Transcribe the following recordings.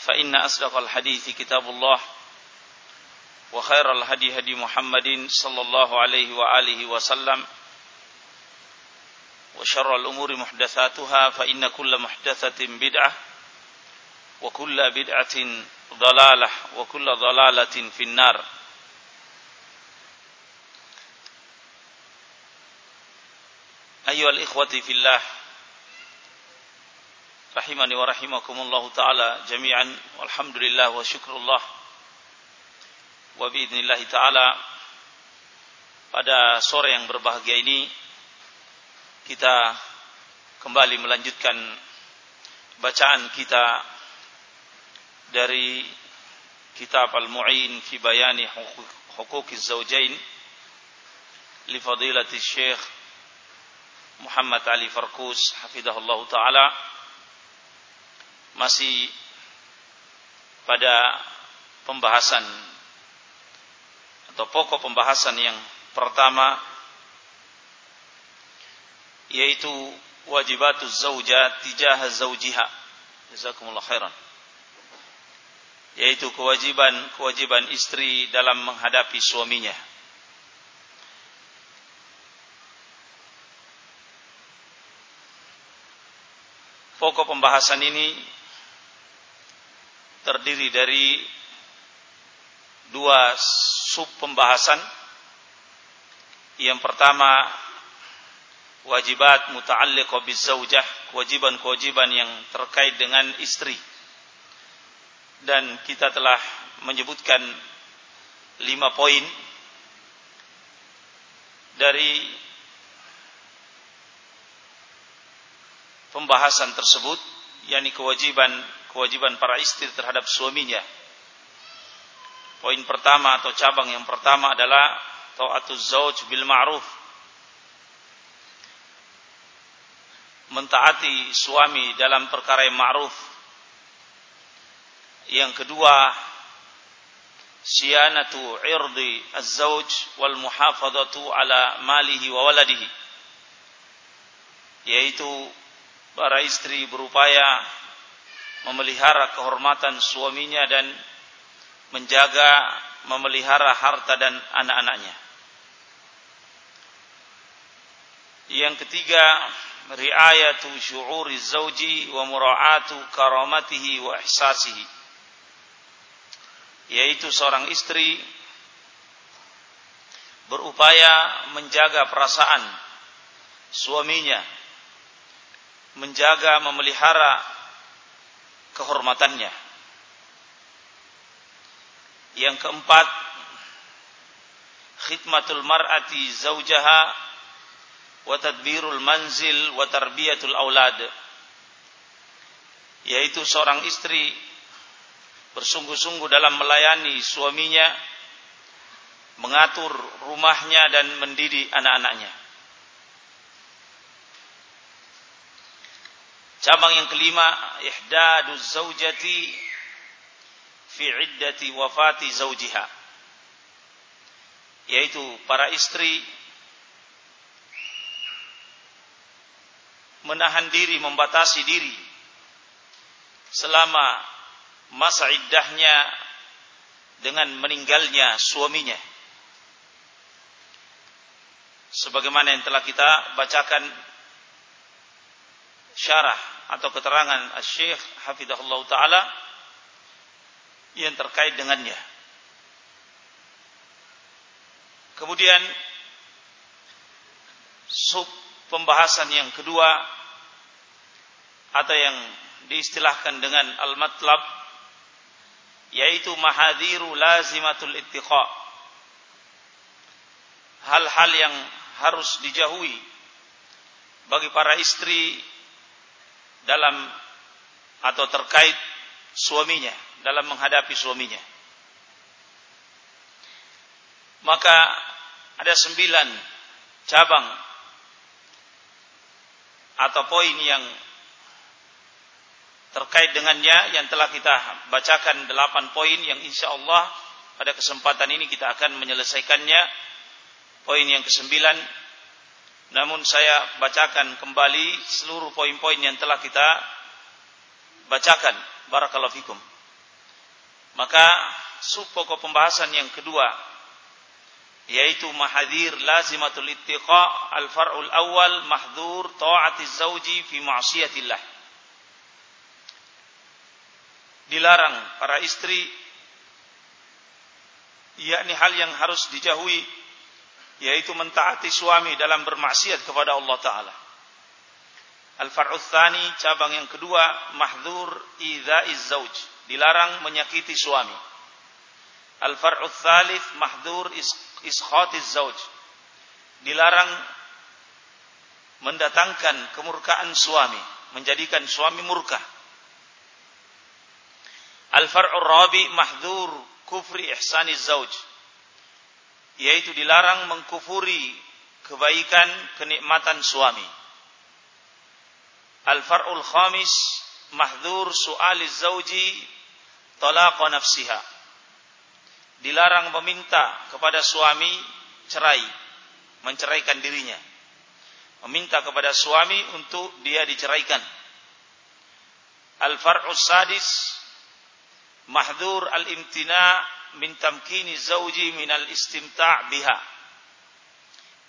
فإن أصدق الحديث كتاب الله وخير الهدي هدي محمد صلى الله عليه وآله وسلم وشر الأمور محدثاتها فإن كل محدثة بدعة وكل بدعة ضلالة وكل ضلالة في النار. أيها الإخوة في الله rahimani wa rahimakumullah taala jami'an. Walhamdulillah wa syukrullah. Wa biidznillah taala pada sore yang berbahagia ini kita kembali melanjutkan bacaan kita dari kitab Al-Mu'in fi bayani huquqiz zawjain li fadilati Syekh Muhammad Ali Farkus hafizahullah taala masih pada pembahasan atau pokok pembahasan yang pertama yaitu wajibatuz zaujat tijaha zaujiha. Jazakumullah khairan. Yaitu kewajiban kewajiban istri dalam menghadapi suaminya pokok pembahasan ini terdiri dari dua sub pembahasan. Yang pertama wajibat muta'alliq bizaujah, kewajiban-kewajiban yang terkait dengan istri. Dan kita telah menyebutkan lima poin dari pembahasan tersebut yakni kewajiban kewajiban para istri terhadap suaminya. Poin pertama atau cabang yang pertama adalah taatuz zauj bil ma'ruf. Mentaati suami dalam perkara yang ma'ruf. Yang kedua, siyanatu irdi az-zauj wal muhafadatu ala malihi wa waladihi. Yaitu para istri berupaya memelihara kehormatan suaminya dan menjaga memelihara harta dan anak-anaknya. Yang ketiga, riayatu syu'uri zauji wa mura'atu karamatihi wa ihsasihi. Yaitu seorang istri berupaya menjaga perasaan suaminya, menjaga memelihara kehormatannya. Yang keempat, khidmatul mar'ati zaujaha wa tadbirul manzil wa tarbiyatul aulad. Yaitu seorang istri bersungguh-sungguh dalam melayani suaminya, mengatur rumahnya dan mendidik anak-anaknya. Cabang yang kelima, ihdadu zaujati fi iddati wafati zaujiha. Yaitu para istri menahan diri, membatasi diri selama masa iddahnya dengan meninggalnya suaminya. Sebagaimana yang telah kita bacakan syarah atau keterangan Syekh Hafidahullah Ta'ala yang terkait dengannya. Kemudian sub pembahasan yang kedua atau yang diistilahkan dengan al-matlab yaitu mahadiru lazimatul ittiqa hal-hal yang harus dijauhi bagi para istri dalam atau terkait suaminya dalam menghadapi suaminya. Maka ada sembilan cabang atau poin yang terkait dengannya yang telah kita bacakan delapan poin yang insya Allah pada kesempatan ini kita akan menyelesaikannya poin yang kesembilan namun saya bacakan kembali seluruh poin-poin yang telah kita bacakan. Barakallahu fikum. Maka sub pokok pembahasan yang kedua yaitu mahadir lazimatul ittiqa al far'ul awal mahdur ta'ati zauji fi ma'siyatillah. Dilarang para istri yakni hal yang harus dijauhi yaitu mentaati suami dalam bermaksiat kepada Allah taala. Al-far'u cabang yang kedua mahdzur idzaiz zauj, dilarang menyakiti suami. Al-far'u mahdzur iskhatiz zauj. Dilarang mendatangkan kemurkaan suami, menjadikan suami murka. Al-far'u rabi mahdzur kufri ihsani zauj. Yaitu dilarang mengkufuri kebaikan kenikmatan suami. Al-far'ul khamis mahdzur su'ali zauji talaqa nafsiha. Dilarang meminta kepada suami cerai, menceraikan dirinya. Meminta kepada suami untuk dia diceraikan. Al-far'us sadis mahdur al-imtina min tamkini zauji min al-istimta' biha.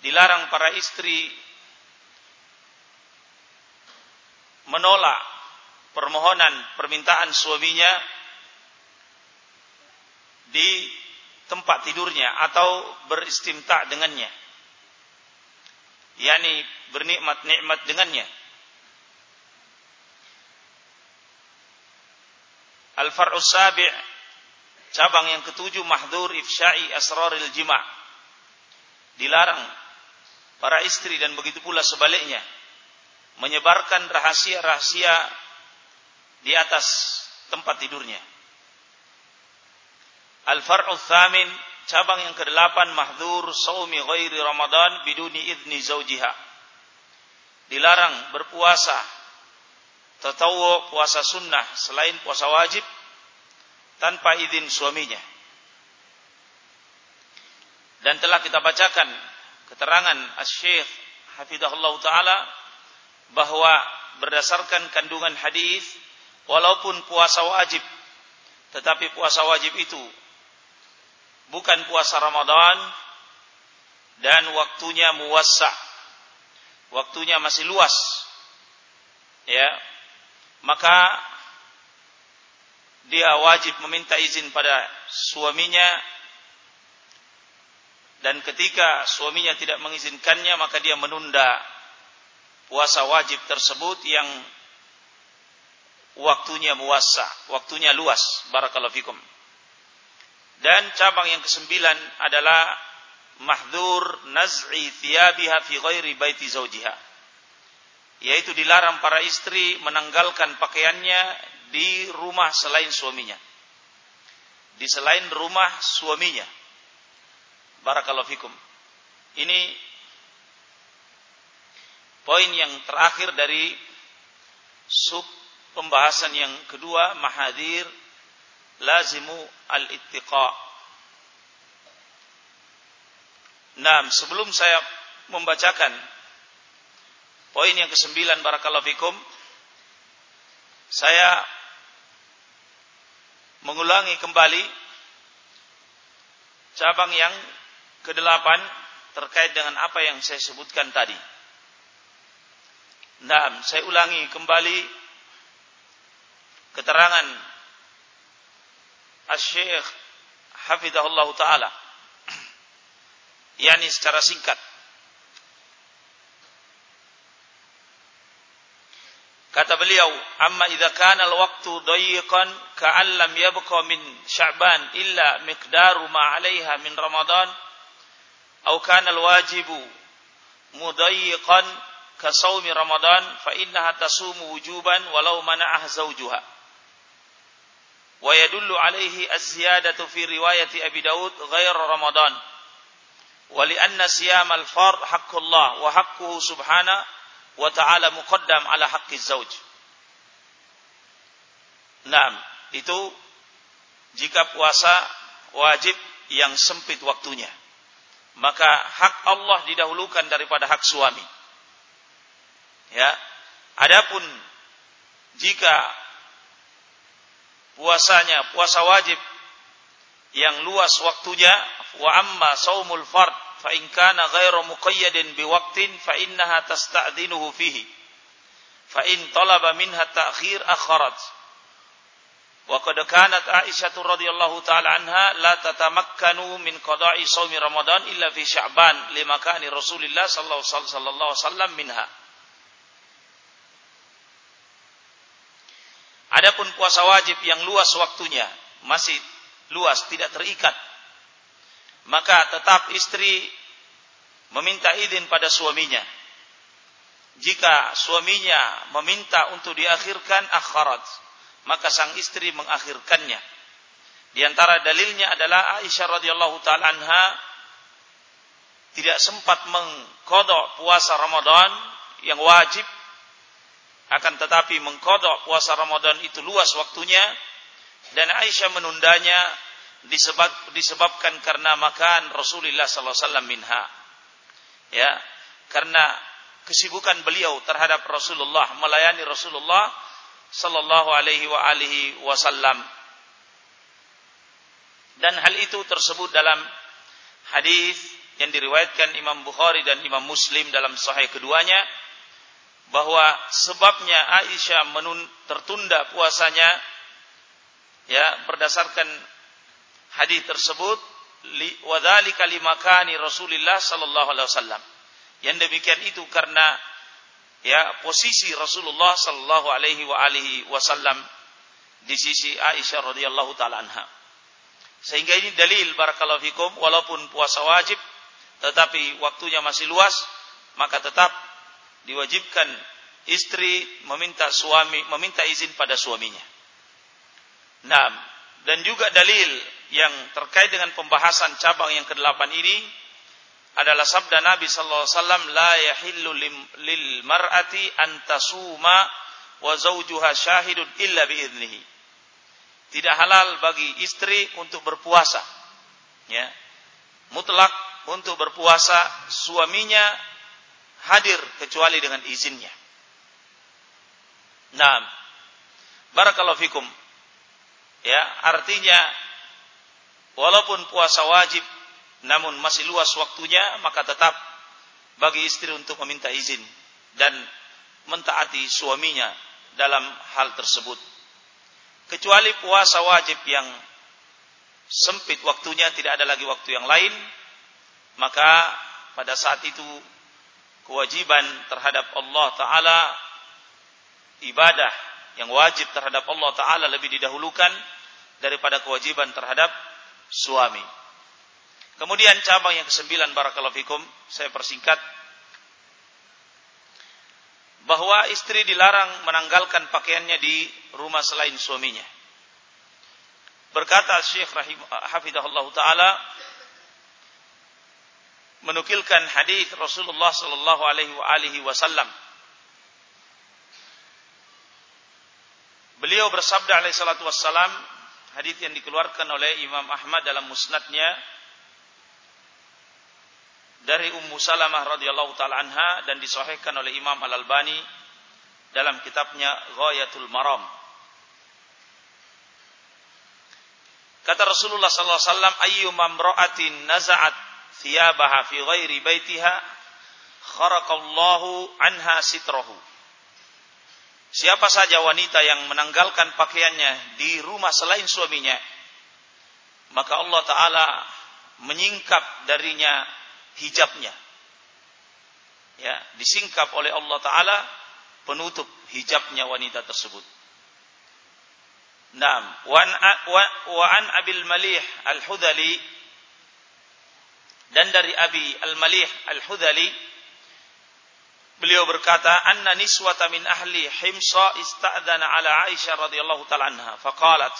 Dilarang para istri menolak permohonan permintaan suaminya di tempat tidurnya atau beristimta dengannya. yakni bernikmat-nikmat dengannya. Al-far'u sabi' cabang yang ketujuh mahdur ifsya'i asraril jima' dilarang para istri dan begitu pula sebaliknya menyebarkan rahasia-rahasia di atas tempat tidurnya. Al-far'u tsamin cabang yang kedelapan mahdur saumi ghairi Ramadan biduni idni zaujiha. Dilarang berpuasa tatawu puasa sunnah selain puasa wajib tanpa izin suaminya. Dan telah kita bacakan keterangan Asy-Syaikh Hafizahullah taala bahwa berdasarkan kandungan hadis walaupun puasa wajib tetapi puasa wajib itu bukan puasa Ramadan dan waktunya muwassa waktunya masih luas ya maka dia wajib meminta izin pada suaminya dan ketika suaminya tidak mengizinkannya maka dia menunda puasa wajib tersebut yang waktunya muasa, waktunya luas. Barakallahu fikum. Dan cabang yang kesembilan adalah mahdur naz'i thiyabiha fi ghairi baiti zawjiha yaitu dilarang para istri menanggalkan pakaiannya di rumah selain suaminya. Di selain rumah suaminya. Barakallahu fikum. Ini poin yang terakhir dari sub pembahasan yang kedua mahadir lazimu al-ittiqa. Nah, sebelum saya membacakan Poin yang kesembilan barakallahu fikum. Saya mengulangi kembali cabang yang kedelapan terkait dengan apa yang saya sebutkan tadi. Nah, saya ulangi kembali keterangan Asy-Syaikh Hafizahullah taala. yakni secara singkat Kata beliau, "Amma idza kana al-waqtu dayiqan ka'an yabqa min Sya'ban illa miqdaru ma 'alayha min Ramadan, aw kana al-wajibu mudayyiqan kasaumi Ramadan fa innaha tasumu wujuban walau mana'ah zawjuha. Wa yadullu alaihi az-ziyadatu fi riwayati Abi Daud ghair Ramadan. Wa li anna siyam al-fard haqqullah wa haqquhu subhanahu wa ta'ala muqaddam ala haqqi zawj. Naam, itu jika puasa wajib yang sempit waktunya. Maka hak Allah didahulukan daripada hak suami. Ya. Adapun jika puasanya puasa wajib yang luas waktunya wa amma saumul fard fa in kana ghairu muqayyadin bi waqtin fa innaha tasta'dinuhu fihi. Fa in talaba minha ta'khir akharat. Wa qad kanat Aisyah radhiyallahu taala anha la tatamakkanu min qada'i shaumi Ramadan illa fi Sya'ban lima kana Rasulullah sallallahu alaihi wasallam minha. Adapun puasa wajib yang luas waktunya masih luas tidak terikat maka tetap istri meminta izin pada suaminya. Jika suaminya meminta untuk diakhirkan akharat, maka sang istri mengakhirkannya. Di antara dalilnya adalah Aisyah radhiyallahu taala anha tidak sempat mengkodok puasa Ramadan yang wajib akan tetapi mengkodok puasa Ramadan itu luas waktunya dan Aisyah menundanya disebab, disebabkan karena makan Rasulullah sallallahu alaihi wasallam minha. Ya, karena kesibukan beliau terhadap Rasulullah melayani Rasulullah sallallahu alaihi wa alihi wasallam. Dan hal itu tersebut dalam hadis yang diriwayatkan Imam Bukhari dan Imam Muslim dalam sahih keduanya bahwa sebabnya Aisyah menun, tertunda puasanya ya berdasarkan hadis tersebut wadzalika limakani Rasulullah sallallahu alaihi wasallam. Yang demikian itu karena ya posisi Rasulullah sallallahu alaihi wa alihi wasallam di sisi Aisyah radhiyallahu taala anha. Sehingga ini dalil barakallahu fikum walaupun puasa wajib tetapi waktunya masih luas maka tetap diwajibkan istri meminta suami meminta izin pada suaminya. Nah, dan juga dalil yang terkait dengan pembahasan cabang yang ke-8 ini adalah sabda Nabi sallallahu alaihi wasallam la yahillu lil mar'ati an tasuma wa zawjuha syahidun illa biiznihi. Tidak halal bagi istri untuk berpuasa. Ya. Mutlak untuk berpuasa suaminya hadir kecuali dengan izinnya. Nah, barakallahu fikum. Ya, artinya walaupun puasa wajib namun masih luas waktunya maka tetap bagi istri untuk meminta izin dan mentaati suaminya dalam hal tersebut. Kecuali puasa wajib yang sempit waktunya tidak ada lagi waktu yang lain maka pada saat itu kewajiban terhadap Allah taala ibadah yang wajib terhadap Allah taala lebih didahulukan daripada kewajiban terhadap suami. Kemudian cabang yang kesembilan barakallahu fikum, saya persingkat bahwa istri dilarang menanggalkan pakaiannya di rumah selain suaminya. Berkata Syekh Hafidahullah taala menukilkan hadis Rasulullah sallallahu alaihi wasallam Beliau bersabda alaihi salatu wassalam hadis yang dikeluarkan oleh Imam Ahmad dalam musnadnya dari Ummu Salamah radhiyallahu taala anha dan disahihkan oleh Imam Al Albani dalam kitabnya Ghayatul Maram. Kata Rasulullah sallallahu alaihi wasallam ayyuma imra'atin naza'at thiyabaha fi ghairi baitiha kharaqallahu anha sitrahu Siapa saja wanita yang menanggalkan pakaiannya di rumah selain suaminya, maka Allah Ta'ala menyingkap darinya hijabnya. Ya, disingkap oleh Allah Ta'ala penutup hijabnya wanita tersebut. Naam, wa an Abil Malih Al-Hudali dan dari Abi Al-Malih Al-Hudali beliau berkata anna niswata min ahli himsa ista'dana ala Aisyah radhiyallahu ta'ala anha faqalat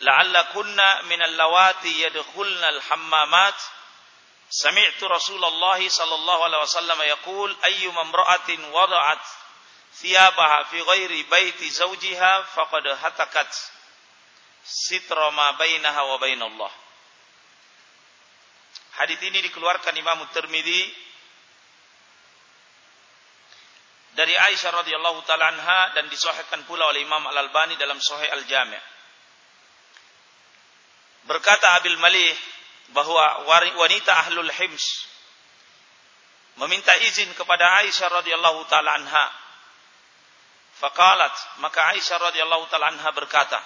la'alla kunna min allawati yadkhulna al-hammamat sami'tu Rasulullah sallallahu alaihi wasallam yaqul ayyuma imra'atin wada'at thiyabaha fi ghairi baiti zawjiha faqad hatakat sitra ma bainaha wa bainallah Hadis ini dikeluarkan Imam Tirmidzi dari Aisyah radhiyallahu taala anha dan disahihkan pula oleh Imam Al Albani dalam Sahih Al Jami'. Berkata Abil Malih bahwa wanita ahlul hims meminta izin kepada Aisyah radhiyallahu taala anha. Faqalat, maka Aisyah radhiyallahu taala anha berkata,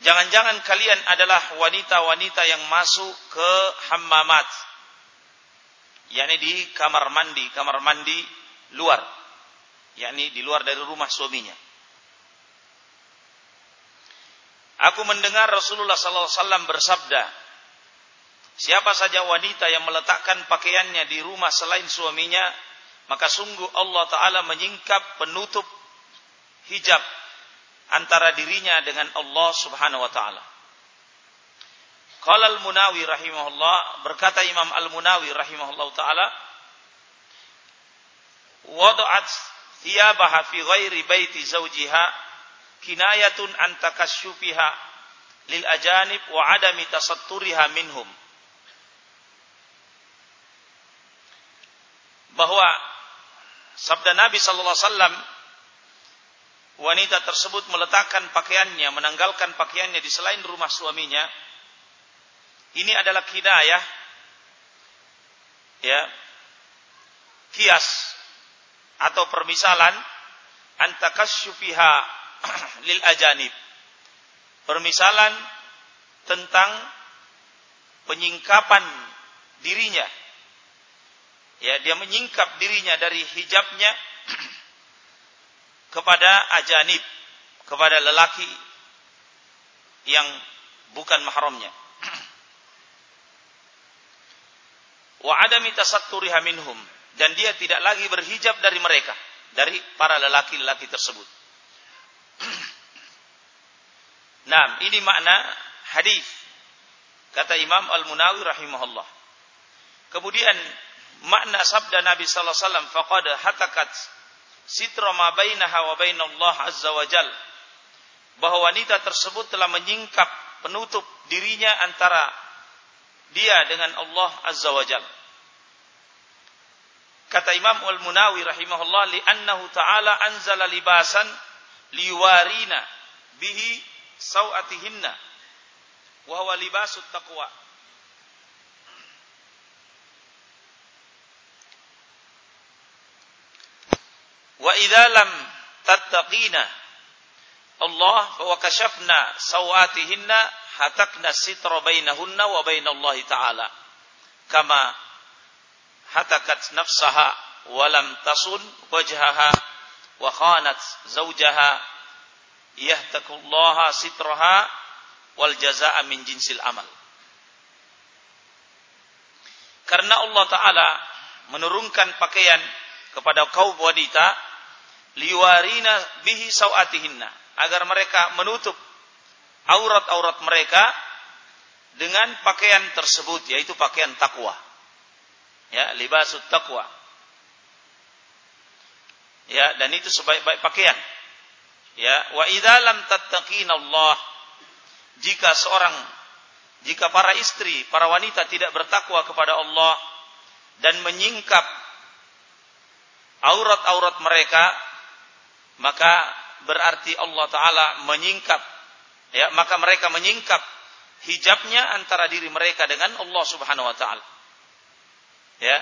Jangan-jangan kalian adalah wanita-wanita yang masuk ke hammamat. Yakni di kamar mandi, kamar mandi luar. yakni di luar dari rumah suaminya. Aku mendengar Rasulullah SAW bersabda, Siapa saja wanita yang meletakkan pakaiannya di rumah selain suaminya, maka sungguh Allah Ta'ala menyingkap penutup hijab antara dirinya dengan Allah Subhanahu wa taala. Qala al-Munawi rahimahullah berkata Imam al-Munawi rahimahullah taala wada'at thiyabaha fi ghairi baiti zawjiha kinayatun an takasyufiha lil ajanib wa adami tasatturiha minhum. Bahwa sabda Nabi sallallahu alaihi wasallam wanita tersebut meletakkan pakaiannya, menanggalkan pakaiannya di selain rumah suaminya, ini adalah kidayah, ya, kias atau permisalan antakasyufiha lil ajanib. Permisalan tentang penyingkapan dirinya. Ya, dia menyingkap dirinya dari hijabnya kepada ajanib, kepada lelaki yang bukan mahramnya. Wa adami tasatturiha minhum dan dia tidak lagi berhijab dari mereka, dari para lelaki-lelaki tersebut. nah, ini makna hadis kata Imam Al-Munawi rahimahullah. Kemudian makna sabda Nabi sallallahu alaihi wasallam faqad hatakat sitra ma bainaha wa bainallah azza wa bahwa wanita tersebut telah menyingkap penutup dirinya antara dia dengan Allah azza wa jal kata Imam Al-Munawi rahimahullah li'annahu ta'ala anzala libasan liwarina bihi sawatihinna wa huwa libasut taqwa Wa idza lam tattaqina Allah wa kashafna sawatihinna hatakna sitra bainahunna wa bainallahi ta'ala. Kama hatakat nafsaha wa lam tasun wajhaha wa khanat zawjaha yahtakullaha sitraha wal jazaa min jinsil amal. Karena Allah taala menurunkan pakaian kepada kaum wanita liwarina bihi sawatihinna agar mereka menutup aurat-aurat mereka dengan pakaian tersebut yaitu pakaian takwa ya libasut takwa ya dan itu sebaik-baik pakaian. Ya wa idza lam Allah jika seorang jika para istri para wanita tidak bertakwa kepada Allah dan menyingkap aurat-aurat mereka maka berarti Allah taala menyingkap ya maka mereka menyingkap hijabnya antara diri mereka dengan Allah Subhanahu wa taala. Ya.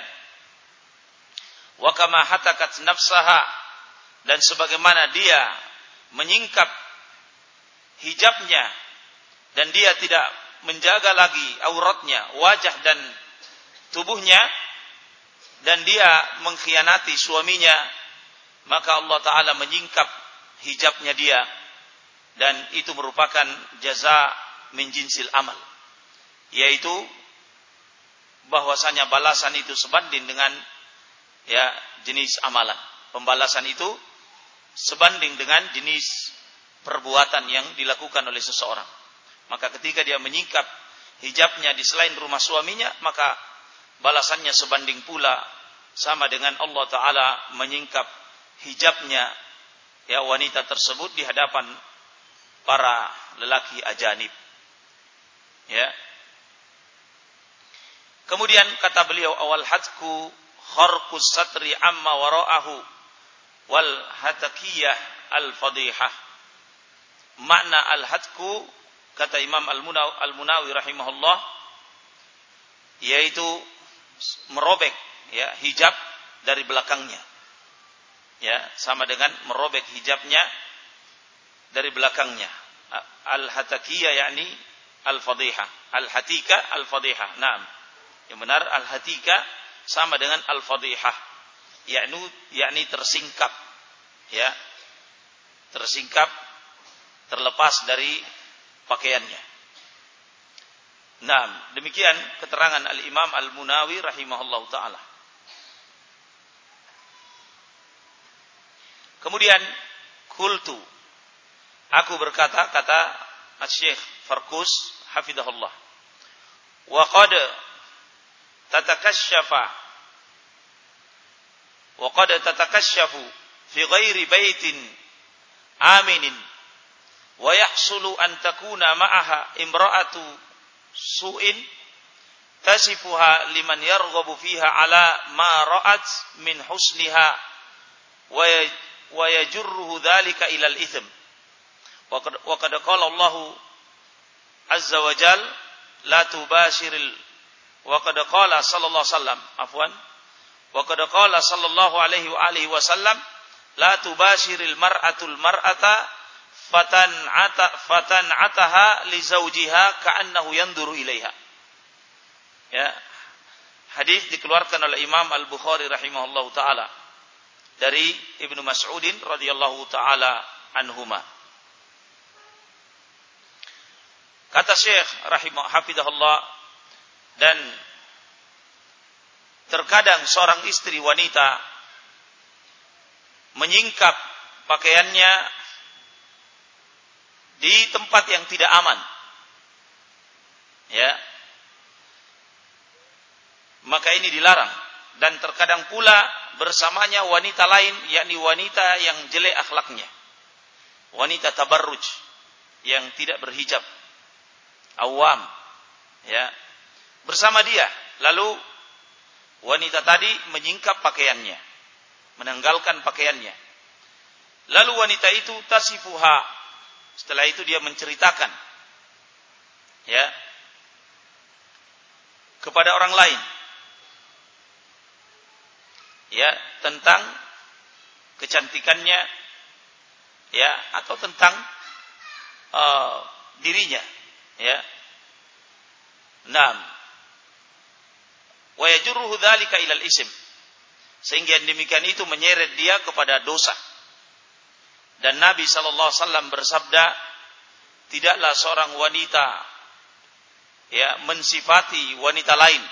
Wa kama hatakat nafsaha dan sebagaimana dia menyingkap hijabnya dan dia tidak menjaga lagi auratnya, wajah dan tubuhnya dan dia mengkhianati suaminya maka Allah Ta'ala menyingkap hijabnya dia dan itu merupakan jaza min jinsil amal yaitu bahwasanya balasan itu sebanding dengan ya jenis amalan. Pembalasan itu sebanding dengan jenis perbuatan yang dilakukan oleh seseorang. Maka ketika dia menyingkap hijabnya di selain rumah suaminya, maka balasannya sebanding pula sama dengan Allah Ta'ala menyingkap hijabnya ya wanita tersebut di hadapan para lelaki ajanib. Ya. Kemudian kata beliau awal hadku kharqus satri amma wara'ahu wal hatakiyah al fadihah. Makna al hadku kata Imam Al-Munawi rahimahullah yaitu merobek ya hijab dari belakangnya. Ya, sama dengan merobek hijabnya dari belakangnya. Al-hatakiyah yakni al-fadhiha. Al-hatika al-fadhiha. Naam. Yang benar al-hatika sama dengan al-fadhiha. Yakni yakni tersingkap. Ya. Tersingkap terlepas dari pakaiannya. Nah, demikian keterangan Al-Imam Al-Munawi rahimahullah ta'ala. Kemudian, kultu. Aku berkata, kata Syekh Farkus, hafidahullah. Wa qad tatakasyafa wa qad tatakasyafu fi ghairi baitin aminin wa yahsulu an takuna ma'aha imra'atu su'in tasifuha liman yarghabu fiha ala ma ra'at min husniha wa yajurruhu dhalika ila al-ithm la tubashiril wa qad qala sallallahu alaihi wasallam afwan wa qad qala sallallahu alaihi wa alihi wasallam la tubashiril mar'atul mar'ata fatan ata fatan ataha li zaujiha ka'annahu yanduru ilaiha. Ya. Hadis dikeluarkan oleh Imam Al-Bukhari rahimahullahu taala dari Ibnu Mas'udin radhiyallahu taala anhuma. Kata Syekh rahimah hafidahullah dan terkadang seorang istri wanita menyingkap pakaiannya di tempat yang tidak aman. Ya. Maka ini dilarang dan terkadang pula bersamanya wanita lain yakni wanita yang jelek akhlaknya. Wanita tabarruj yang tidak berhijab. Awam. Ya. Bersama dia. Lalu wanita tadi menyingkap pakaiannya. Menanggalkan pakaiannya. Lalu wanita itu tasifuha setelah itu dia menceritakan ya kepada orang lain ya tentang kecantikannya ya atau tentang uh, dirinya ya Naam wa yajruhu dzalika ilal ism sehingga demikian itu menyeret dia kepada dosa dan Nabi Shallallahu Alaihi Wasallam bersabda, tidaklah seorang wanita ya mensifati wanita lain.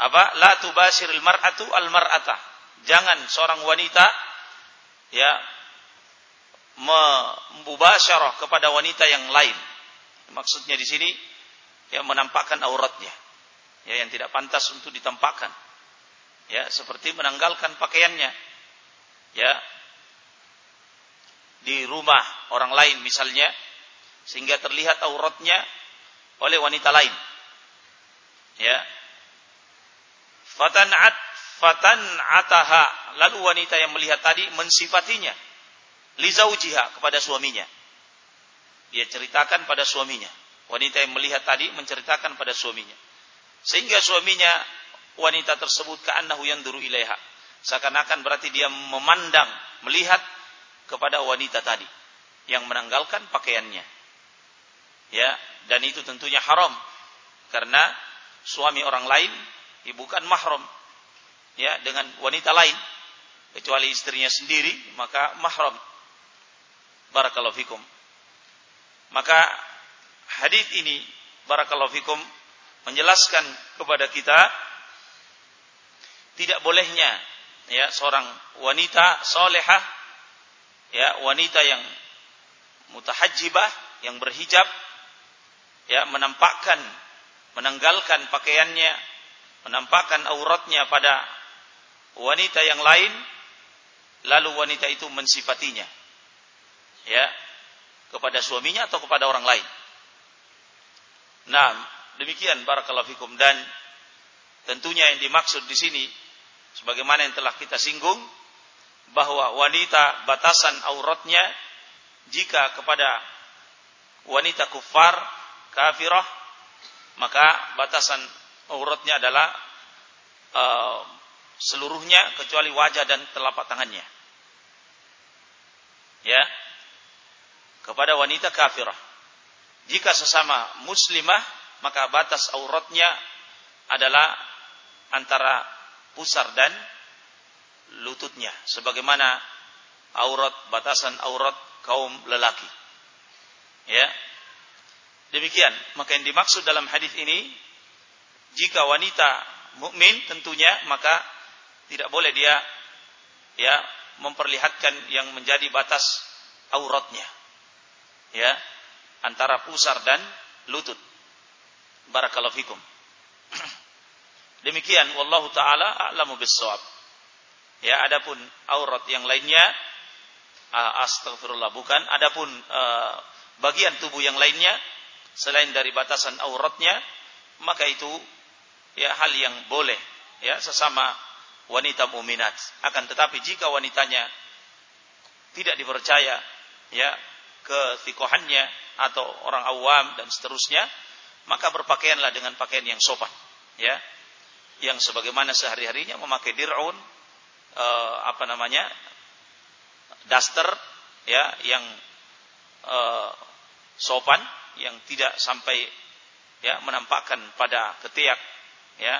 Apa? La tubashiril mar'atu al mar'ata. Jangan seorang wanita ya membubasyarah kepada wanita yang lain. Maksudnya di sini ya menampakkan auratnya. Ya yang tidak pantas untuk ditampakkan. Ya, seperti menanggalkan pakaiannya. Ya, di rumah orang lain misalnya sehingga terlihat auratnya oleh wanita lain. Ya. Fatanat fatan ataha lalu wanita yang melihat tadi mensifatinya lizaujiha kepada suaminya. Dia ceritakan pada suaminya. Wanita yang melihat tadi menceritakan pada suaminya. Sehingga suaminya wanita tersebut ka'annahu yanduru ilaiha. Seakan-akan berarti dia memandang, melihat kepada wanita tadi yang menanggalkan pakaiannya. Ya, dan itu tentunya haram karena suami orang lain bukan mahram ya dengan wanita lain kecuali istrinya sendiri maka mahram. Barakallahu fikum. Maka hadis ini barakallahu fikum menjelaskan kepada kita tidak bolehnya ya seorang wanita solehah ya wanita yang mutahajibah yang berhijab ya menampakkan menanggalkan pakaiannya menampakkan auratnya pada wanita yang lain lalu wanita itu mensifatinya ya kepada suaminya atau kepada orang lain. Nah, demikian barakallahu fikum dan tentunya yang dimaksud di sini sebagaimana yang telah kita singgung bahwa wanita batasan auratnya jika kepada wanita kufar kafirah maka batasan auratnya adalah uh, seluruhnya kecuali wajah dan telapak tangannya. Ya. Kepada wanita kafirah. Jika sesama muslimah maka batas auratnya adalah antara pusar dan lututnya sebagaimana aurat batasan aurat kaum lelaki. Ya. Demikian, maka yang dimaksud dalam hadis ini jika wanita mukmin tentunya maka tidak boleh dia ya memperlihatkan yang menjadi batas auratnya. Ya, antara pusar dan lutut. Barakallahu fikum. Demikian wallahu taala a'lamu bissawab. Ya, adapun aurat yang lainnya uh, astagfirullah bukan, adapun uh, bagian tubuh yang lainnya selain dari batasan auratnya maka itu ya hal yang boleh ya sesama wanita muminat. Akan tetapi jika wanitanya tidak dipercaya ya kesikohannya atau orang awam dan seterusnya, maka berpakaianlah dengan pakaian yang sopan ya. Yang sebagaimana sehari-harinya memakai dir'un uh, apa namanya daster ya yang uh, sopan yang tidak sampai ya menampakkan pada ketiak ya.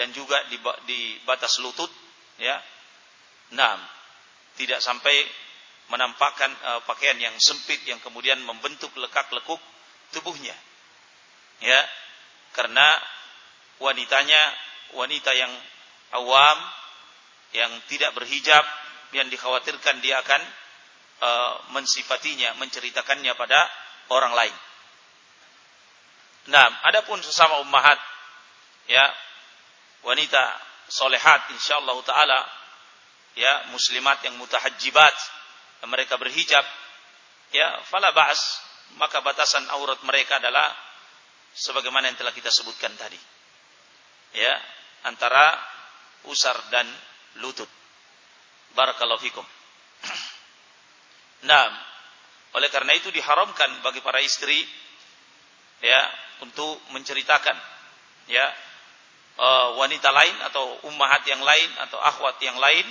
Dan juga di, di batas lutut ya. Nah tidak sampai menampakkan uh, pakaian yang sempit yang kemudian membentuk lekak-lekuk tubuhnya ya karena wanitanya wanita yang awam yang tidak berhijab yang dikhawatirkan dia akan uh, mensifatinya, menceritakannya pada orang lain. Nah, adapun sesama ummahat ya wanita solehat insyaallah taala ya muslimat yang mutahajjibat yang mereka berhijab ya fala ba'as maka batasan aurat mereka adalah sebagaimana yang telah kita sebutkan tadi ya antara usar dan lutut. Barakallahu fikum. Nah, oleh karena itu diharamkan bagi para istri ya untuk menceritakan ya uh, wanita lain atau ummahat yang lain atau akhwat yang lain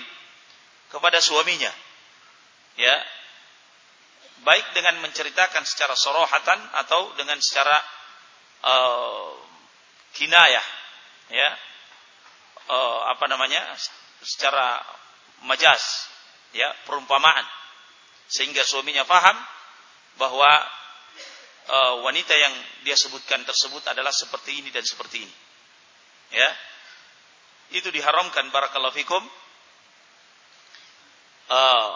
kepada suaminya. Ya. Baik dengan menceritakan secara sorohatan atau dengan secara uh, kinayah ya. Uh, apa namanya? Secara majas ya perumpamaan. Sehingga suaminya faham bahwa uh, wanita yang dia sebutkan tersebut adalah seperti ini dan seperti ini. Ya. Itu diharamkan barakallahu fikum. Uh,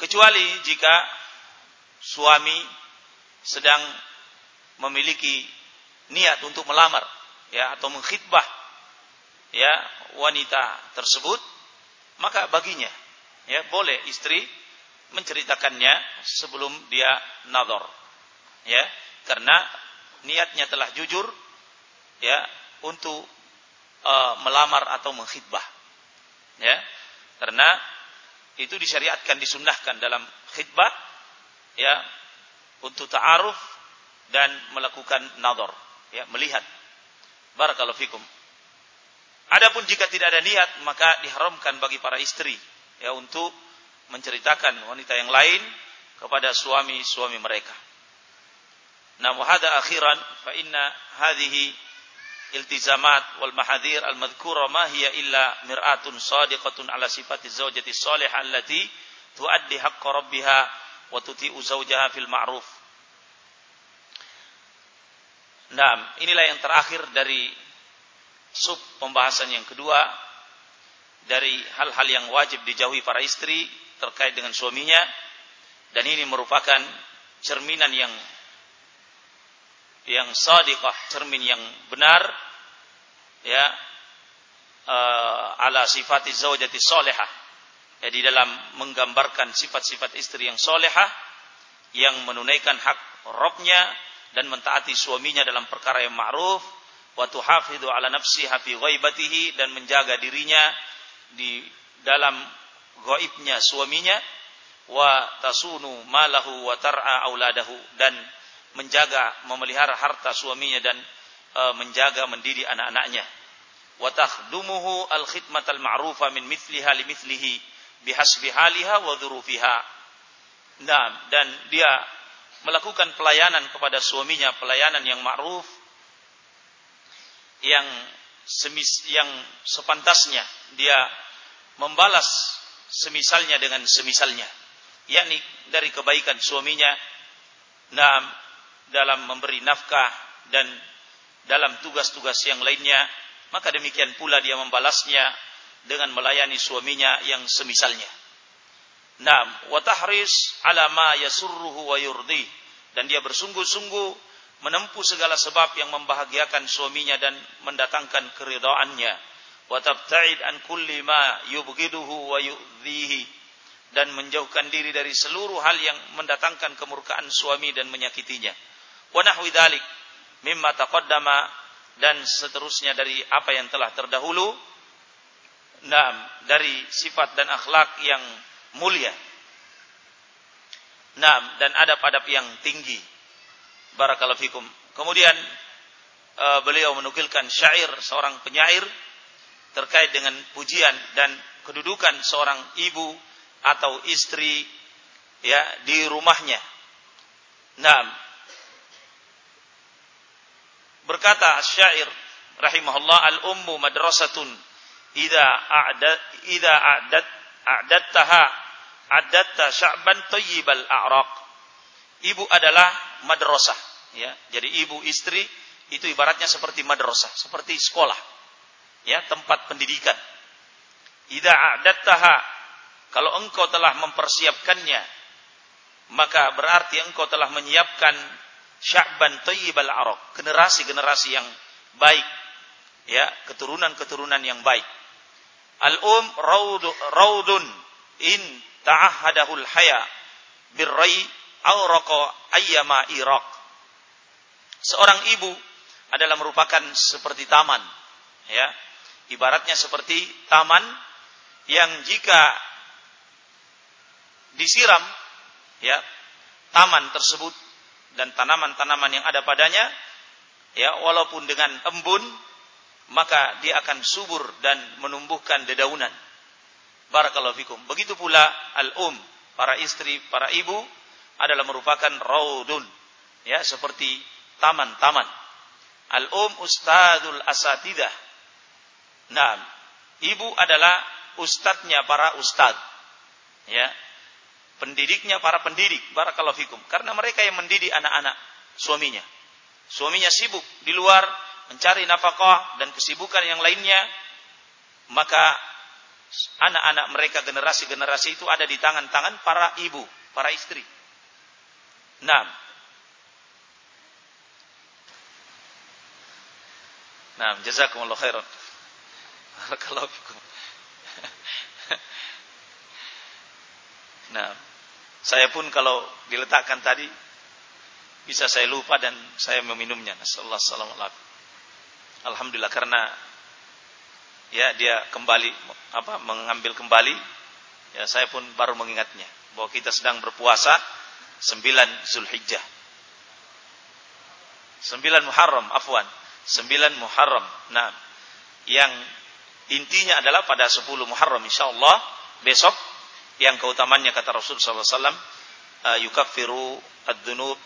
kecuali jika suami sedang memiliki niat untuk melamar ya atau mengkhidbah ya wanita tersebut maka baginya ya boleh istri menceritakannya sebelum dia nador ya karena niatnya telah jujur ya untuk uh, melamar atau mengkhidbah ya karena itu disyariatkan disunnahkan dalam khidbah ya untuk ta'aruf dan melakukan nador ya melihat Barakallahu fikum. Adapun jika tidak ada niat, maka diharamkan bagi para istri ya untuk menceritakan wanita yang lain kepada suami-suami mereka. Nah, wahada akhiran fa inna hadhihi iltizamat wal mahadir al madhkura ma hiya illa mir'atun sadiqatun ala sifati zawjati salihah allati tuaddi haqqa rabbiha wa tuti'u zawjaha fil ma'ruf. Nah, inilah yang terakhir dari sub pembahasan yang kedua dari hal-hal yang wajib dijauhi para istri terkait dengan suaminya dan ini merupakan cerminan yang yang sadiqah, cermin yang benar ya uh, ala sifati zaujati solehah. Ya dalam menggambarkan sifat-sifat istri yang solehah yang menunaikan hak robnya dan mentaati suaminya dalam perkara yang ma'ruf wa tuhafidhu ala nafsiha fi ghaibatihi dan menjaga dirinya di dalam gaibnya suaminya wa tasunu malahu wa tar'a auladahu dan menjaga memelihara harta suaminya dan e, menjaga mendidik anak-anaknya. Wa takhdumuhu al khidmatal ma'rufa min mithliha li mithlihi bihasbi haliha wa dhurufiha. Nah dan dia melakukan pelayanan kepada suaminya pelayanan yang ma'ruf yang semis yang sepantasnya dia membalas semisalnya dengan semisalnya. Yakni dari kebaikan suaminya. Nah dalam memberi nafkah dan dalam tugas-tugas yang lainnya maka demikian pula dia membalasnya dengan melayani suaminya yang semisalnya. Naam, wa tahris ala ma yasurruhu wa yurdi dan dia bersungguh-sungguh menempuh segala sebab yang membahagiakan suaminya dan mendatangkan keridhaannya. Wa tabta'id an kulli ma yubghiduhu wa yu'dhihi dan menjauhkan diri dari seluruh hal yang mendatangkan kemurkaan suami dan menyakitinya. Wa nahwi mimma dan seterusnya dari apa yang telah terdahulu Nah, dari sifat dan akhlak yang mulia. Nah, dan adab-adab yang tinggi. Barakallahu fikum. Kemudian uh, beliau menukilkan syair seorang penyair terkait dengan pujian dan kedudukan seorang ibu atau istri ya di rumahnya. Nah, berkata syair rahimahullah al-ummu madrasatun idza a'dad idza a'dad a'dadtaha a'dadta sya'ban thayyibal a'raq. Ibu adalah madrasah ya. Jadi ibu istri itu ibaratnya seperti madrasah seperti sekolah ya tempat pendidikan. Idza a'dadtaha kalau engkau telah mempersiapkannya maka berarti engkau telah menyiapkan sya'ban thayyibal a'raq generasi-generasi yang baik ya keturunan-keturunan yang baik Al-um raudun in ta'ahadahul haya birrai awraqa ayyama iraq. Seorang ibu adalah merupakan seperti taman, ya. Ibaratnya seperti taman yang jika disiram ya, taman tersebut dan tanaman-tanaman yang ada padanya ya walaupun dengan embun maka dia akan subur dan menumbuhkan dedaunan. Barakallahu fikum. Begitu pula al-um, para istri, para ibu adalah merupakan raudun, ya seperti taman-taman. Al-um ustadul asatidah. Nah, ibu adalah ustadznya para ustad. Ya. Pendidiknya para pendidik. Barakallahu fikum. Karena mereka yang mendidik anak-anak suaminya. Suaminya sibuk di luar mencari nafkah dan kesibukan yang lainnya, maka anak-anak mereka generasi-generasi itu ada di tangan-tangan para ibu, para istri. Nah, Nah, jazakumullah khairan. Barakallahu fikum. Nah, saya pun kalau diletakkan tadi bisa saya lupa dan saya meminumnya. Alhamdulillah karena ya dia kembali apa mengambil kembali ya saya pun baru mengingatnya bahwa kita sedang berpuasa 9 Zulhijjah. 9 Muharram afwan. 9 Muharram nah yang intinya adalah pada 10 Muharram insyaallah besok yang keutamannya kata Rasul sallallahu alaihi wasallam yukaffiru ad-dunub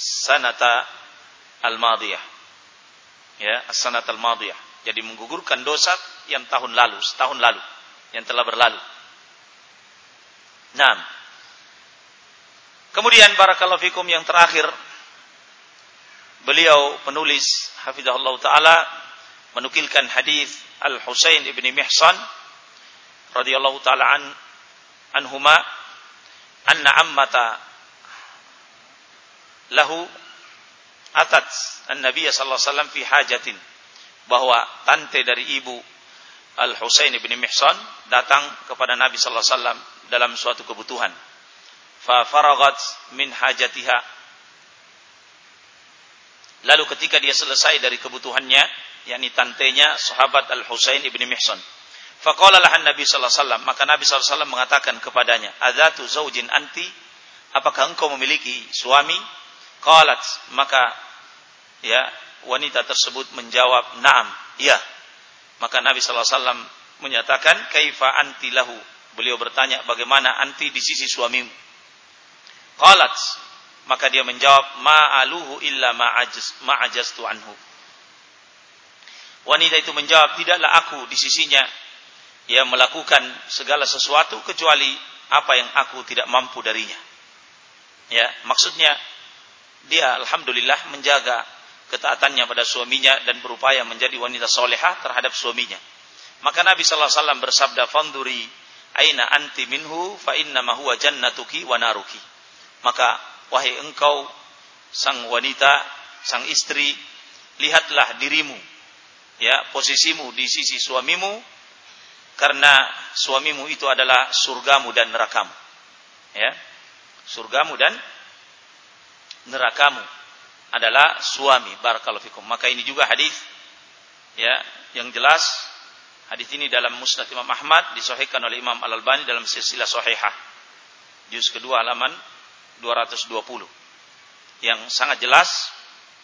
sanata al-madiyah ya as-sanat al-madiyah. Jadi menggugurkan dosa yang tahun lalu, setahun lalu, yang telah berlalu. Nah, kemudian barakallahu fikum yang terakhir beliau penulis hafizahullah taala menukilkan hadis Al Husain ibni Mihsan radhiyallahu taala an anhuma anna ammata lahu atat an-nabiy sallallahu alaihi wasallam fi hajatin bahwa tante dari ibu Al Husain bin Mihsan datang kepada Nabi sallallahu alaihi wasallam dalam suatu kebutuhan. Fa faragat min hajatiha. Lalu ketika dia selesai dari kebutuhannya, yakni tantenya sahabat Al Husain bin Mihsan. Faqala Nabi sallallahu alaihi wasallam, maka Nabi sallallahu alaihi wasallam mengatakan kepadanya, "Adzatu zaujin anti? Apakah engkau memiliki suami?" Qalat, maka ya wanita tersebut menjawab, "Na'am." Ya. Maka Nabi sallallahu alaihi wasallam menyatakan, "Kaifa anti lahu?" Beliau bertanya, "Bagaimana anti di sisi suamimu?" Qalat, maka dia menjawab, "Ma'aluhu illa ma'ajaz ma'ajaztu anhu." Wanita itu menjawab, "Tidaklah aku di sisinya yang melakukan segala sesuatu kecuali apa yang aku tidak mampu darinya." Ya, maksudnya dia alhamdulillah menjaga ketaatannya pada suaminya dan berupaya menjadi wanita solehah terhadap suaminya. Maka Nabi sallallahu alaihi wasallam bersabda, "Fanduri aina anti minhu fa inna ma huwa jannatuki wa naruki." Maka wahai engkau sang wanita, sang istri, lihatlah dirimu ya, posisimu di sisi suamimu karena suamimu itu adalah surgamu dan nerakamu. Ya. Surgamu dan nerakamu adalah suami barakallahu fikum. Maka ini juga hadis ya yang jelas hadis ini dalam Musnad Imam Ahmad disahihkan oleh Imam Al Albani dalam silsilah sahihah. Juz kedua halaman 220. Yang sangat jelas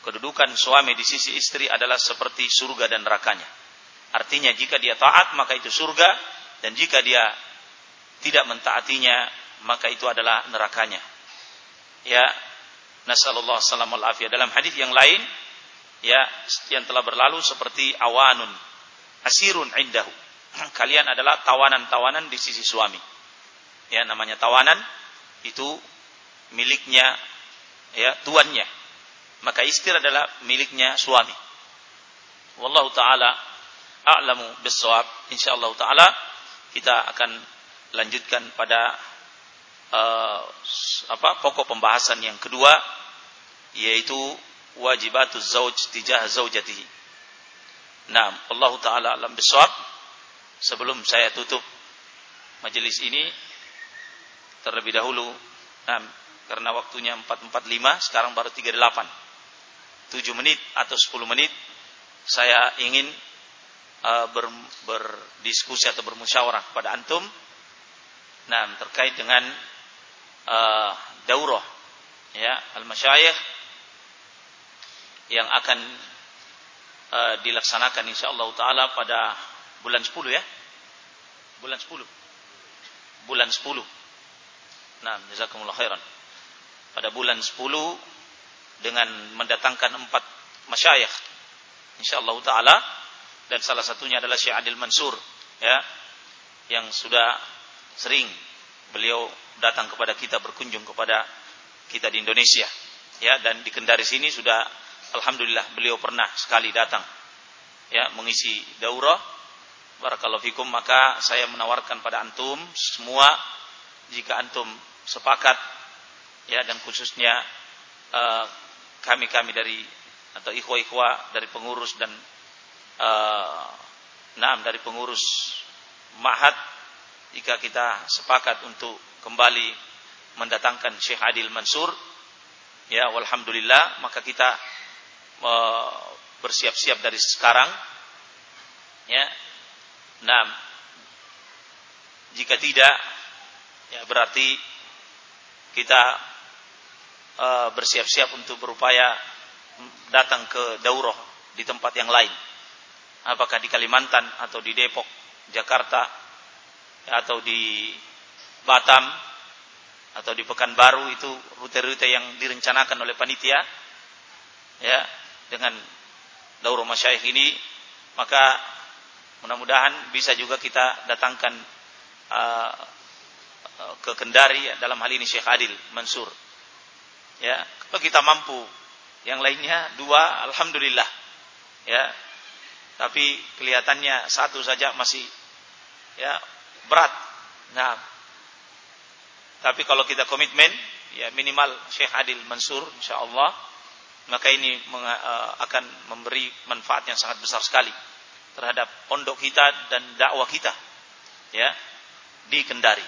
kedudukan suami di sisi istri adalah seperti surga dan nerakanya. Artinya jika dia taat maka itu surga dan jika dia tidak mentaatinya maka itu adalah nerakanya. Ya, Nasallallahu salam al afiyah. Dalam hadis yang lain, ya yang telah berlalu seperti awanun, asirun indahu. Kalian adalah tawanan-tawanan di sisi suami. Ya, namanya tawanan itu miliknya ya tuannya. Maka istri adalah miliknya suami. Wallahu taala a'lamu bissawab. Insyaallah taala kita akan lanjutkan pada uh, apa pokok pembahasan yang kedua yaitu wajibatuz zauj tijah zaujatihi. Nah, Allah taala alam bisawab. Sebelum saya tutup majelis ini terlebih dahulu nah, karena waktunya 445 sekarang baru 38. 7 menit atau 10 menit saya ingin uh, ber, berdiskusi atau bermusyawarah kepada antum nah terkait dengan uh, daurah ya al-masyayikh yang akan uh, dilaksanakan insyaallah taala pada bulan 10 ya. Bulan 10. Bulan 10. Nah, jazakumullah khairan. Pada bulan 10 dengan mendatangkan empat masyayikh insyaallah taala dan salah satunya adalah Syekh Adil Mansur ya yang sudah sering beliau datang kepada kita berkunjung kepada kita di Indonesia ya. Dan di Kendari sini sudah alhamdulillah beliau pernah sekali datang ya mengisi daurah. Barakallahu fikum. Maka saya menawarkan pada antum semua jika antum sepakat ya dan khususnya uh, kami-kami dari atau ikhwa-ikhwa dari pengurus dan uh, naam dari pengurus mahat jika kita sepakat untuk kembali mendatangkan Syekh Adil Mansur ya walhamdulillah maka kita uh, bersiap-siap dari sekarang ya. Nah jika tidak ya berarti kita uh, bersiap-siap untuk berupaya datang ke daurah di tempat yang lain apakah di Kalimantan atau di Depok Jakarta atau di Batam atau di Pekanbaru itu rute-rute yang direncanakan oleh panitia ya dengan daurah masyayikh ini maka mudah-mudahan bisa juga kita datangkan uh, ke Kendari ya, dalam hal ini Syekh Adil Mansur ya kalau kita mampu yang lainnya dua, alhamdulillah. Ya. Tapi kelihatannya satu saja masih ya berat. Nah, tapi kalau kita komitmen, ya minimal Syekh Adil Mansur, insya Allah, maka ini eh, akan memberi manfaat yang sangat besar sekali terhadap pondok kita dan dakwah kita, ya di Kendari.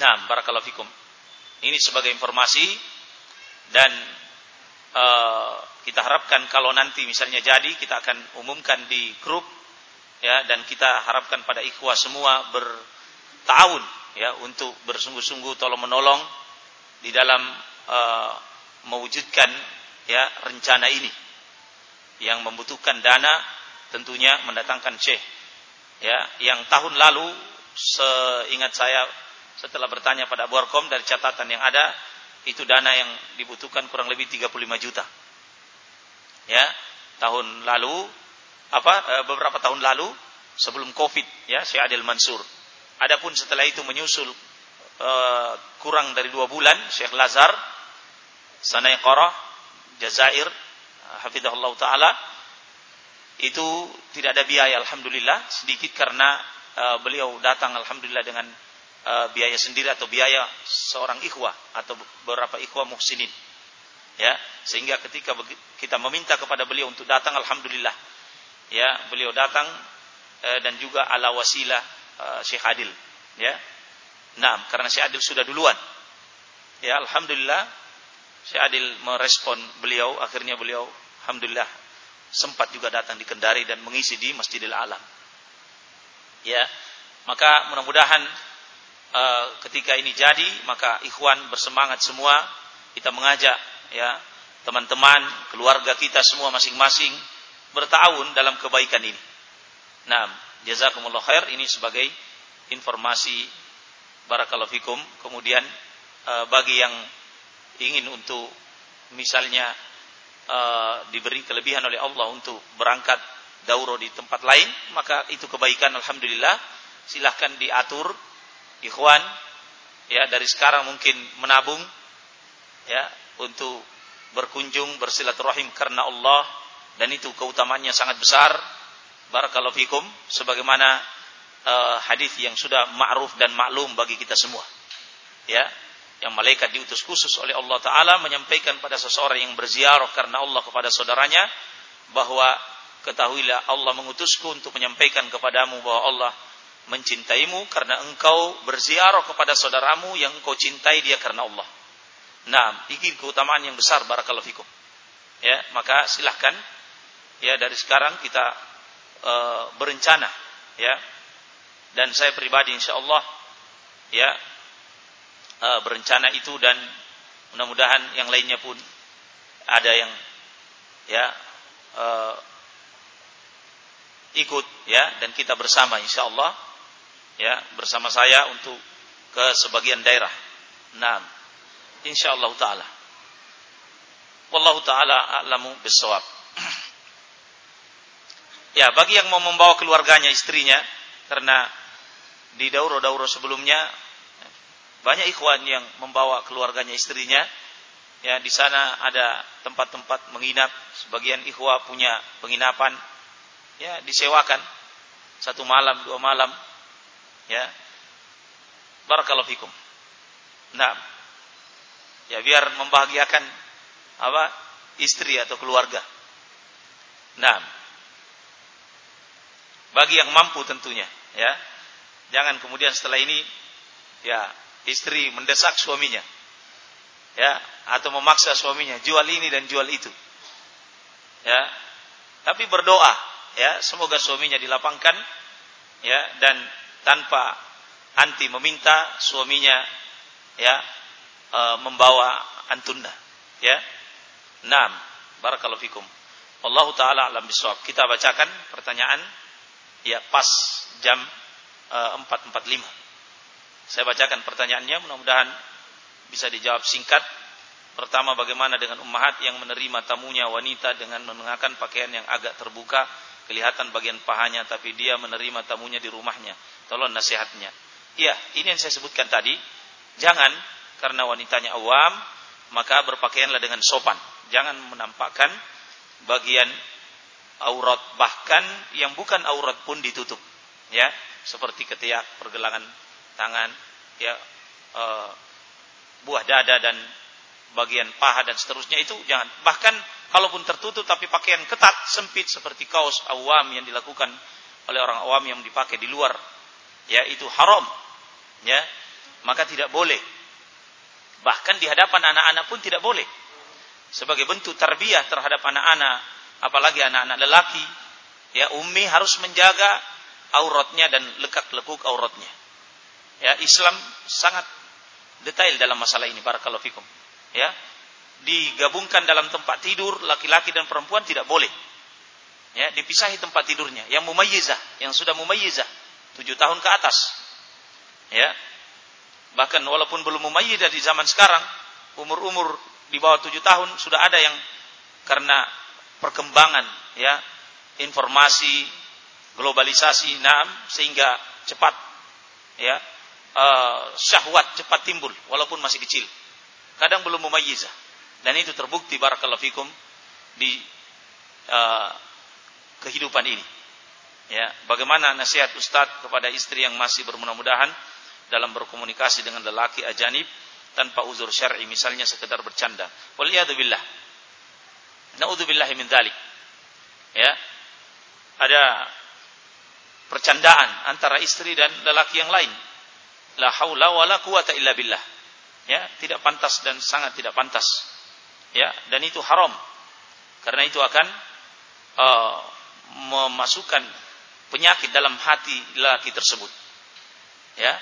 Nah, barakallahu fikum. Ini sebagai informasi dan uh, kita harapkan kalau nanti misalnya jadi kita akan umumkan di grup ya dan kita harapkan pada ikhwah semua bertahun ya untuk bersungguh-sungguh tolong menolong di dalam uh, mewujudkan ya rencana ini. Yang membutuhkan dana tentunya mendatangkan syekh ya yang tahun lalu seingat saya setelah bertanya pada Borkom dari catatan yang ada itu dana yang dibutuhkan kurang lebih 35 juta ya tahun lalu apa eh, beberapa tahun lalu sebelum Covid ya Syekh Adil Mansur. Adapun setelah itu menyusul uh, kurang dari dua bulan Syekh Lazar Sanaiqarah Jazair hafizahullah taala itu tidak ada biaya alhamdulillah sedikit karena uh, beliau datang alhamdulillah dengan uh, biaya sendiri atau biaya seorang ikhwah atau beberapa ikhwah muhsinin. Ya sehingga ketika kita meminta kepada beliau untuk datang alhamdulillah. Ya beliau datang eh, dan juga ala wasilah eh, Syekh Adil. Ya. Nah karena Syekh Adil sudah duluan. Ya alhamdulillah Syekh Adil merespon beliau akhirnya beliau alhamdulillah sempat juga datang di Kendari dan mengisi di Masjidil Alam. Ya maka mudah-mudahan uh, ketika ini jadi maka ikhwan bersemangat semua kita mengajak ya teman-teman keluarga kita semua masing-masing bertahun dalam kebaikan ini. Nah, jazakumullah khair ini sebagai informasi barakallahu fikum. Kemudian uh, bagi yang ingin untuk misalnya uh, diberi kelebihan oleh Allah untuk berangkat dauro di tempat lain, maka itu kebaikan alhamdulillah. Silahkan diatur ikhwan ya dari sekarang mungkin menabung ya untuk berkunjung bersilaturahim karena Allah dan itu keutamanya sangat besar. Barakallahu fikum sebagaimana uh, hadis yang sudah ma'ruf dan maklum bagi kita semua ya yang malaikat diutus khusus oleh Allah taala menyampaikan pada seseorang yang berziarah karena Allah kepada saudaranya bahwa ketahuilah Allah mengutusku untuk menyampaikan kepadamu bahwa Allah mencintaimu karena engkau berziarah kepada saudaramu yang engkau cintai dia karena Allah. Nah, ini keutamaan yang besar barakallahu fikum. Ya, maka silahkan ya dari sekarang kita e, berencana ya dan saya pribadi insya Allah ya e, berencana itu dan mudah-mudahan yang lainnya pun ada yang ya e, ikut ya dan kita bersama insya Allah ya bersama saya untuk ke sebagian daerah. Nah, insya Allah taala. Wallahu taala a'lamu bisawab. Ya, bagi yang mau membawa keluarganya, istrinya, karena di dauro-dauro sebelumnya banyak ikhwan yang membawa keluarganya, istrinya. Ya, di sana ada tempat-tempat menginap. Sebagian ikhwah punya penginapan, ya disewakan satu malam, dua malam. Ya, barakallahu fikum. Nah, ya biar membahagiakan apa istri atau keluarga. Nah, bagi yang mampu tentunya, ya. Jangan kemudian setelah ini ya istri mendesak suaminya. Ya, atau memaksa suaminya jual ini dan jual itu. Ya. Tapi berdoa, ya, semoga suaminya dilapangkan ya dan tanpa anti meminta suaminya ya e, membawa antunda ya. Naam, barakallahu fikum. Allah taala alam bisawab. Kita bacakan pertanyaan ya pas jam eh, 4.45. Saya bacakan pertanyaannya, mudah-mudahan bisa dijawab singkat. Pertama, bagaimana dengan ummahat yang menerima tamunya wanita dengan mengenakan pakaian yang agak terbuka, kelihatan bagian pahanya, tapi dia menerima tamunya di rumahnya. Tolong nasihatnya. Iya, ini yang saya sebutkan tadi. Jangan karena wanitanya awam, maka berpakaianlah dengan sopan. Jangan menampakkan bagian aurat bahkan yang bukan aurat pun ditutup. Ya, seperti ketiak, pergelangan tangan, ya, e, buah dada dan bagian paha dan seterusnya itu jangan. Bahkan kalaupun tertutup tapi pakaian ketat sempit seperti kaos awam yang dilakukan oleh orang awam yang dipakai di luar, ya itu haram. Ya, maka tidak boleh. Bahkan di hadapan anak-anak pun tidak boleh. Sebagai bentuk tarbiyah terhadap anak-anak, apalagi anak-anak lelaki, ya ummi harus menjaga auratnya dan lekak-lekuk auratnya. Ya, Islam sangat detail dalam masalah ini barakallahu fikum. Ya. Digabungkan dalam tempat tidur laki-laki dan perempuan tidak boleh. Ya, dipisahi tempat tidurnya yang mumayyizah, yang sudah mumayyizah, tujuh tahun ke atas. Ya, Bahkan walaupun belum mumayyidah di zaman sekarang, umur-umur di bawah tujuh tahun sudah ada yang karena perkembangan ya informasi globalisasi nam sehingga cepat ya uh, syahwat cepat timbul walaupun masih kecil. Kadang belum mumayyizah. Dan itu terbukti barakallahu fikum di uh, kehidupan ini ya bagaimana nasihat ustadz kepada istri yang masih bermudah-mudahan dalam berkomunikasi dengan lelaki ajanib tanpa uzur syar'i misalnya sekedar bercanda. Waliyadzubillah. Naudzubillahi min dzalik. Ya. Ada percandaan antara istri dan lelaki yang lain. La haula wala quwata illa billah. Ya, tidak pantas dan sangat tidak pantas. Ya, dan itu haram. Karena itu akan uh, memasukkan penyakit dalam hati lelaki tersebut. Ya,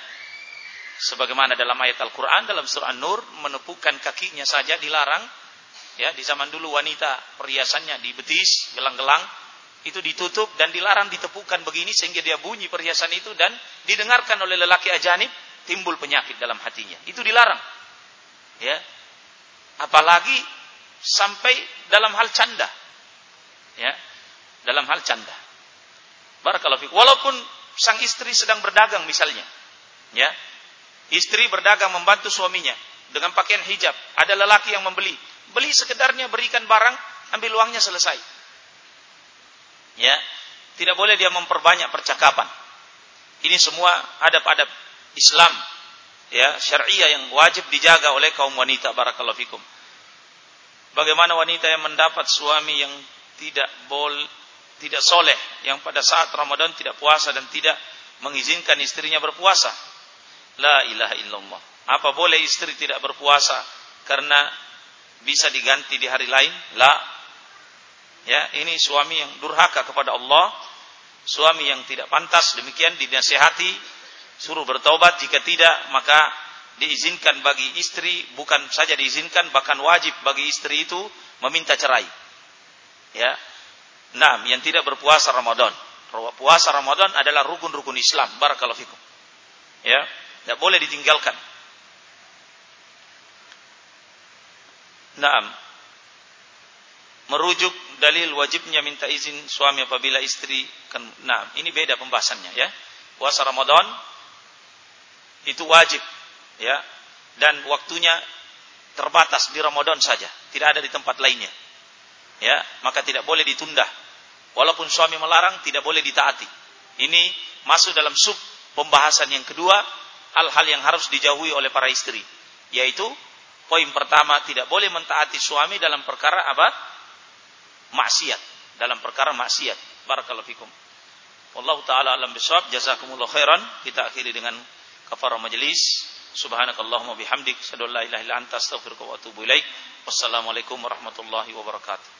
sebagaimana dalam ayat Al-Qur'an dalam surah An-Nur menepukkan kakinya saja dilarang. Ya di zaman dulu wanita perhiasannya di betis gelang-gelang itu ditutup dan dilarang ditepukan begini sehingga dia bunyi perhiasan itu dan didengarkan oleh lelaki ajanib timbul penyakit dalam hatinya. Itu dilarang. Ya. Apalagi sampai dalam hal canda. Ya. Dalam hal canda barakallahu walaupun sang istri sedang berdagang misalnya ya Istri berdagang membantu suaminya dengan pakaian hijab. Ada lelaki yang membeli. Beli sekedarnya berikan barang, ambil uangnya selesai. Ya, tidak boleh dia memperbanyak percakapan. Ini semua adab-adab Islam ya syariah yang wajib dijaga oleh kaum wanita barakallahu fikum. Bagaimana wanita yang mendapat suami yang tidak bol tidak soleh yang pada saat Ramadan tidak puasa dan tidak mengizinkan istrinya berpuasa La ilaha illallah. Apa boleh istri tidak berpuasa karena bisa diganti di hari lain? La. Ya, ini suami yang durhaka kepada Allah, suami yang tidak pantas, demikian dinasihati, suruh bertobat, jika tidak maka diizinkan bagi istri, bukan saja diizinkan, bahkan wajib bagi istri itu meminta cerai. Ya. Nah, yang tidak berpuasa Ramadan. Puasa Ramadan adalah rukun-rukun Islam. Barakallahu fikum. Ya. Tidak boleh ditinggalkan. Naam. Merujuk dalil wajibnya minta izin suami apabila istri kan nah ini beda pembahasannya ya. Puasa Ramadan itu wajib ya dan waktunya terbatas di Ramadan saja, tidak ada di tempat lainnya. Ya, maka tidak boleh ditunda. Walaupun suami melarang tidak boleh ditaati. Ini masuk dalam sub pembahasan yang kedua hal-hal yang harus dijauhi oleh para istri, yaitu poin pertama tidak boleh mentaati suami dalam perkara apa? maksiat, dalam perkara maksiat. Barakallahu fikum. Wallahu taala alam bisawab. Jazakumullah khairan. Kita akhiri dengan kafarah majelis. Subhanakallahumma bihamdik, asyhadu an la ilaha illa anta astaghfiruka wa atubu ilaik. Wassalamualaikum warahmatullahi wabarakatuh.